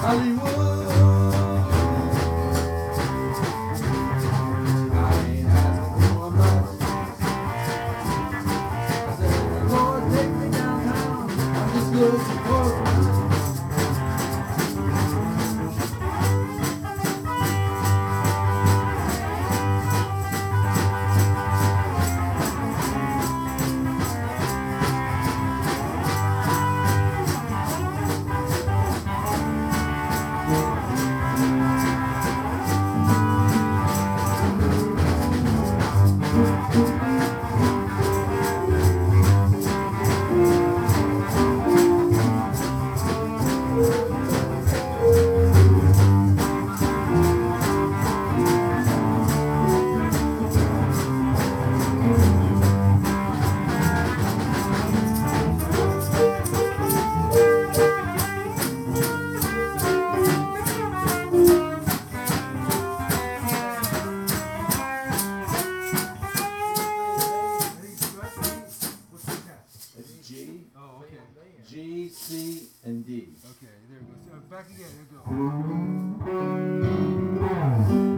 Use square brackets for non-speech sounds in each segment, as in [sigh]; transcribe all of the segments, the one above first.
Hollywood. And D. Okay, there it goes. Uh, back again. There it goes.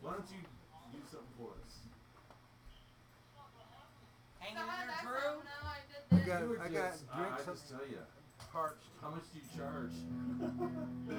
Why don't you do something for us? I got, I got drinks. I, just tell you, parched. How much do you charge? [laughs]